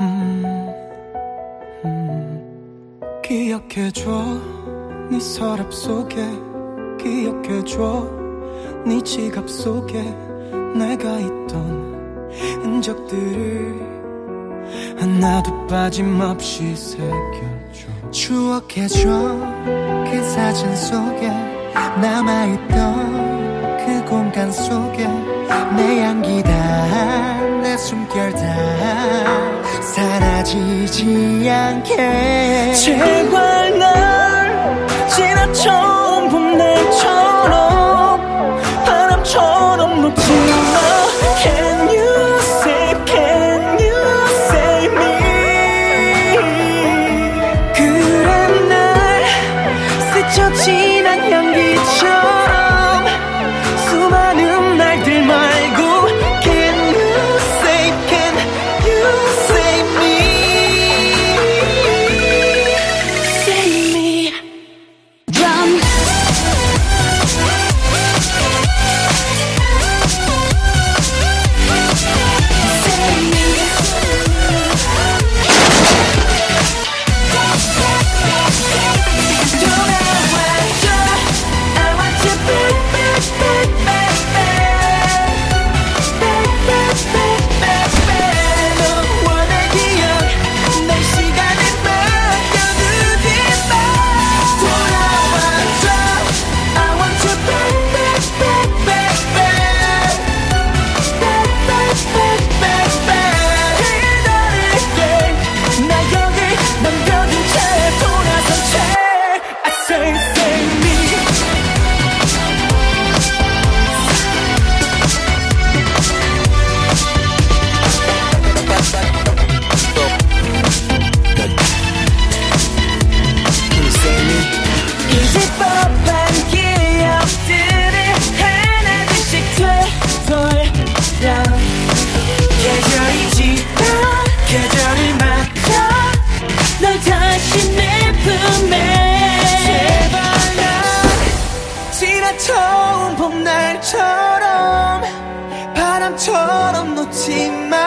음, 음. 기억해줘 네 서랍 속에. 기억해줘 네 지갑 속에. 내가 있던 흔적들을 하나도 빠짐없이 새겨줘. 추억해줘 그 사진 속에 남아있던 그 공간 속에 내 향기 다내 숨결 다. 사라지지 않게. 제발 날 지나쳐 지나쳐온 봄날처럼 바람처럼 놓지 마